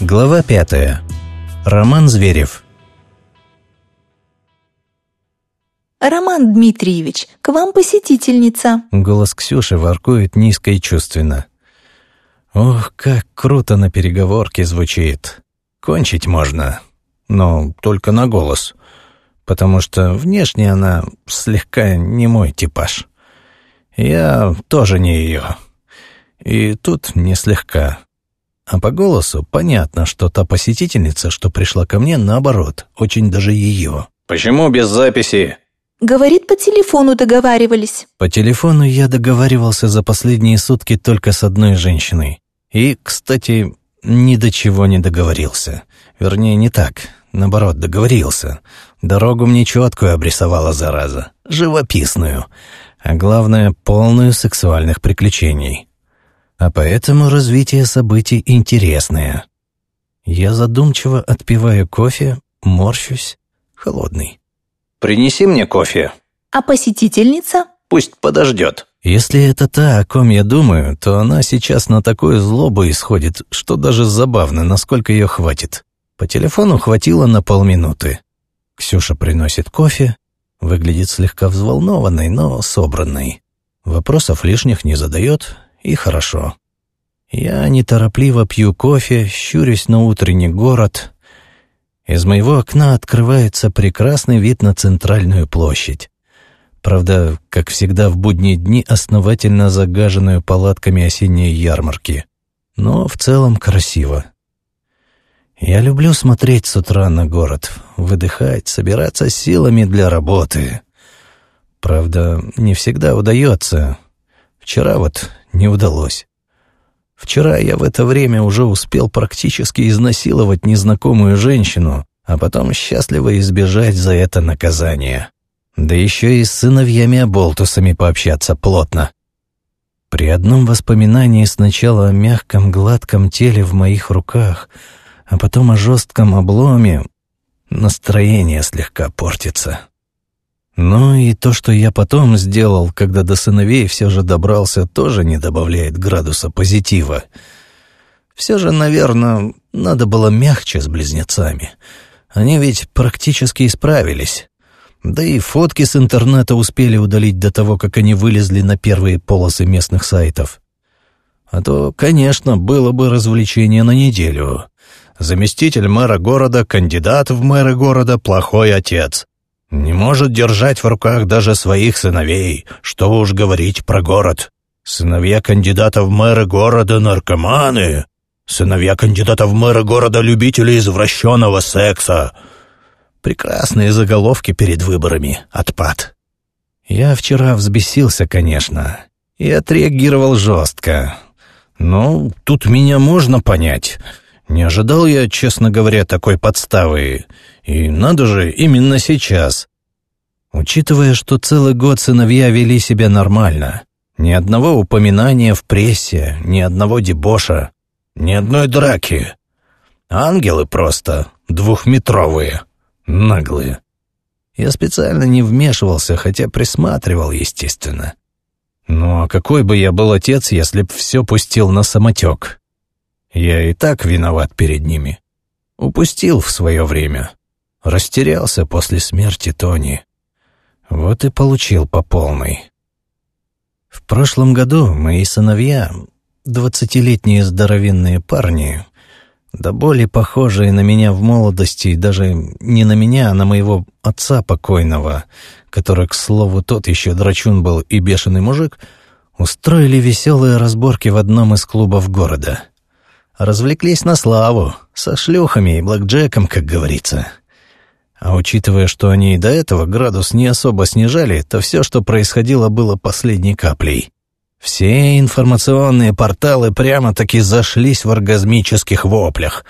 Глава пятая. Роман Зверев. «Роман Дмитриевич, к вам посетительница!» Голос Ксюши воркует низко и чувственно. Ох, как круто на переговорке звучит. Кончить можно, но только на голос, потому что внешне она слегка не мой типаж. Я тоже не ее. И тут не слегка. А по голосу понятно, что та посетительница, что пришла ко мне, наоборот, очень даже ее. «Почему без записи?» Говорит, по телефону договаривались. По телефону я договаривался за последние сутки только с одной женщиной. И, кстати, ни до чего не договорился. Вернее, не так. Наоборот, договорился. Дорогу мне четкую обрисовала зараза. Живописную. А главное, полную сексуальных приключений а поэтому развитие событий интересное. Я задумчиво отпиваю кофе, морщусь, холодный. «Принеси мне кофе». А посетительница? «Пусть подождет». Если это та, о ком я думаю, то она сейчас на такую злобу исходит, что даже забавно, насколько ее хватит. По телефону хватило на полминуты. Ксюша приносит кофе, выглядит слегка взволнованной, но собранной. Вопросов лишних не задает, и хорошо. Я неторопливо пью кофе, щурюсь на утренний город. Из моего окна открывается прекрасный вид на центральную площадь. Правда, как всегда в будние дни, основательно загаженную палатками осенней ярмарки. Но в целом красиво. Я люблю смотреть с утра на город, выдыхать, собираться силами для работы. Правда, не всегда удается. Вчера вот не удалось. Вчера я в это время уже успел практически изнасиловать незнакомую женщину, а потом счастливо избежать за это наказания. Да еще и с сыновьями-оболтусами пообщаться плотно. При одном воспоминании сначала о мягком гладком теле в моих руках, а потом о жестком обломе, настроение слегка портится. Ну и то, что я потом сделал, когда до сыновей все же добрался, тоже не добавляет градуса позитива. Все же, наверное, надо было мягче с близнецами. Они ведь практически исправились. Да и фотки с интернета успели удалить до того, как они вылезли на первые полосы местных сайтов. А то, конечно, было бы развлечение на неделю. Заместитель мэра города, кандидат в мэры города, плохой отец. Не может держать в руках даже своих сыновей, что уж говорить про город. Сыновья кандидата в мэры города — наркоманы. Сыновья кандидата в мэры города — любители извращенного секса. Прекрасные заголовки перед выборами. Отпад. Я вчера взбесился, конечно, и отреагировал жестко. Ну, тут меня можно понять. Не ожидал я, честно говоря, такой подставы. И надо же, именно сейчас. Учитывая, что целый год сыновья вели себя нормально. Ни одного упоминания в прессе, ни одного дебоша, ни одной драки. Ангелы просто двухметровые, наглые. Я специально не вмешивался, хотя присматривал, естественно. Ну а какой бы я был отец, если б все пустил на самотек? Я и так виноват перед ними. Упустил в свое время. Растерялся после смерти Тони. Вот и получил по полной. В прошлом году мои сыновья, двадцатилетние здоровенные парни, да более похожие на меня в молодости, даже не на меня, а на моего отца покойного, который, к слову, тот еще драчун был и бешеный мужик, устроили веселые разборки в одном из клубов города. Развлеклись на славу, со шлюхами и блэкджеком, как говорится. А учитывая, что они и до этого градус не особо снижали, то все, что происходило, было последней каплей. Все информационные порталы прямо-таки зашлись в оргазмических воплях.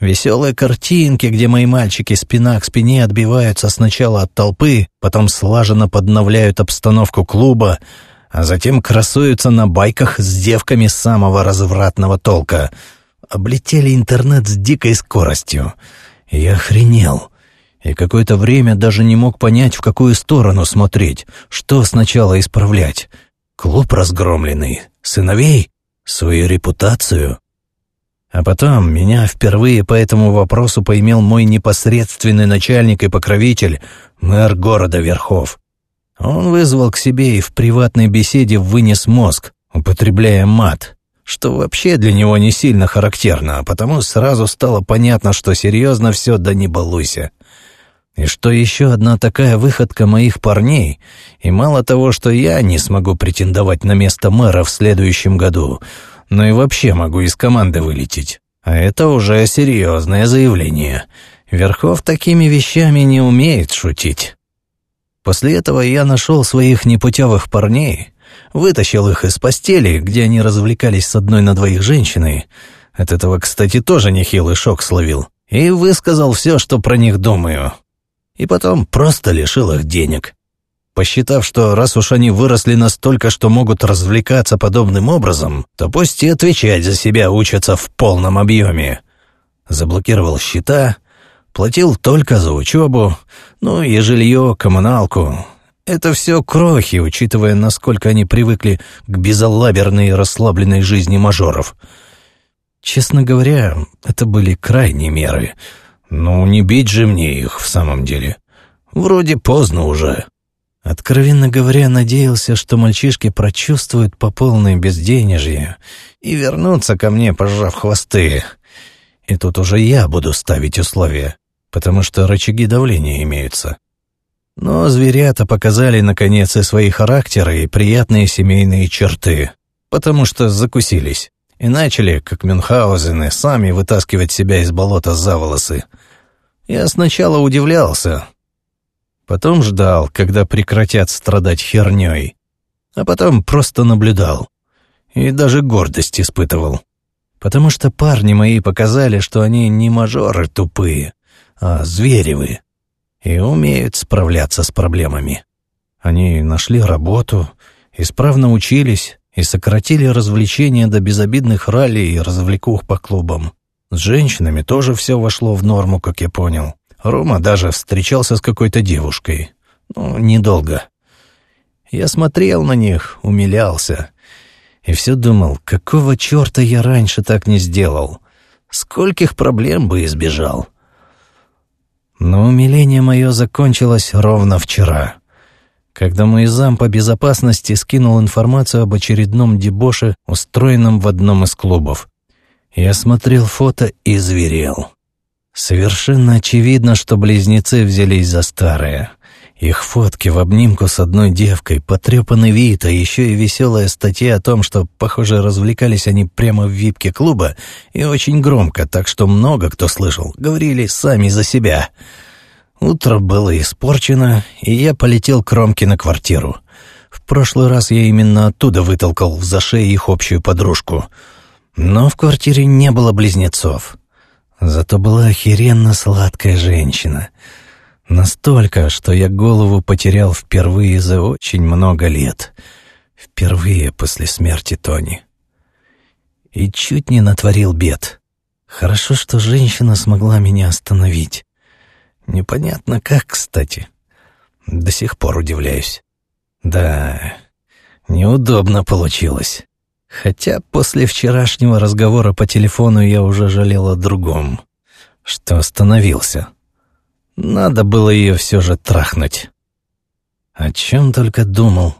Веселые картинки, где мои мальчики спина к спине отбиваются сначала от толпы, потом слаженно подновляют обстановку клуба, а затем красуются на байках с девками самого развратного толка — облетели интернет с дикой скоростью. Я охренел. И какое-то время даже не мог понять, в какую сторону смотреть, что сначала исправлять. Клуб разгромленный, сыновей, свою репутацию. А потом меня впервые по этому вопросу поимел мой непосредственный начальник и покровитель, мэр города Верхов. Он вызвал к себе и в приватной беседе вынес мозг, употребляя мат, что вообще для него не сильно характерно, а потому сразу стало понятно, что серьезно все, да не балуйся. И что еще одна такая выходка моих парней, и мало того, что я не смогу претендовать на место мэра в следующем году, но и вообще могу из команды вылететь. А это уже серьезное заявление. Верхов такими вещами не умеет шутить. После этого я нашел своих непутевых парней, вытащил их из постели, где они развлекались с одной на двоих женщиной. От этого, кстати, тоже нехилый шок словил. И высказал все, что про них думаю. И потом просто лишил их денег. Посчитав, что раз уж они выросли настолько, что могут развлекаться подобным образом, то пусть и отвечать за себя учатся в полном объеме. Заблокировал счета, платил только за учебу, ну и жилье, коммуналку. Это все крохи, учитывая, насколько они привыкли к безалаберной и расслабленной жизни мажоров. Честно говоря, это были крайние меры. Ну, не бить же мне их в самом деле. Вроде поздно уже. Откровенно говоря, надеялся, что мальчишки прочувствуют по полной безденежье и вернутся ко мне, пожав хвосты. И тут уже я буду ставить условия, потому что рычаги давления имеются. Но зверята показали, наконец, и свои характеры, и приятные семейные черты, потому что закусились и начали, как Мюнхгаузены, сами вытаскивать себя из болота за волосы. Я сначала удивлялся, Потом ждал, когда прекратят страдать херней. А потом просто наблюдал. И даже гордость испытывал. Потому что парни мои показали, что они не мажоры тупые, а зверевы. И умеют справляться с проблемами. Они нашли работу, исправно учились и сократили развлечения до безобидных ралли и развлекух по клубам. С женщинами тоже все вошло в норму, как я понял. Рома даже встречался с какой-то девушкой. Ну, недолго. Я смотрел на них, умилялся. И все думал, какого черта я раньше так не сделал? Скольких проблем бы избежал? Но умиление мое закончилось ровно вчера, когда мой зам по безопасности скинул информацию об очередном дебоше, устроенном в одном из клубов. Я смотрел фото и зверел. Совершенно очевидно, что близнецы взялись за старое. Их фотки в обнимку с одной девкой, потрепанный вид, а еще и веселая статья о том, что, похоже, развлекались они прямо в випке клуба и очень громко, так что много кто слышал, говорили сами за себя. Утро было испорчено, и я полетел к Ромке на квартиру. В прошлый раз я именно оттуда вытолкал за шею их общую подружку. Но в квартире не было близнецов. Зато была охеренно сладкая женщина. Настолько, что я голову потерял впервые за очень много лет. Впервые после смерти Тони. И чуть не натворил бед. Хорошо, что женщина смогла меня остановить. Непонятно как, кстати. До сих пор удивляюсь. Да, неудобно получилось. Хотя после вчерашнего разговора по телефону я уже жалел о другом, что остановился. Надо было ее все же трахнуть. О чем только думал.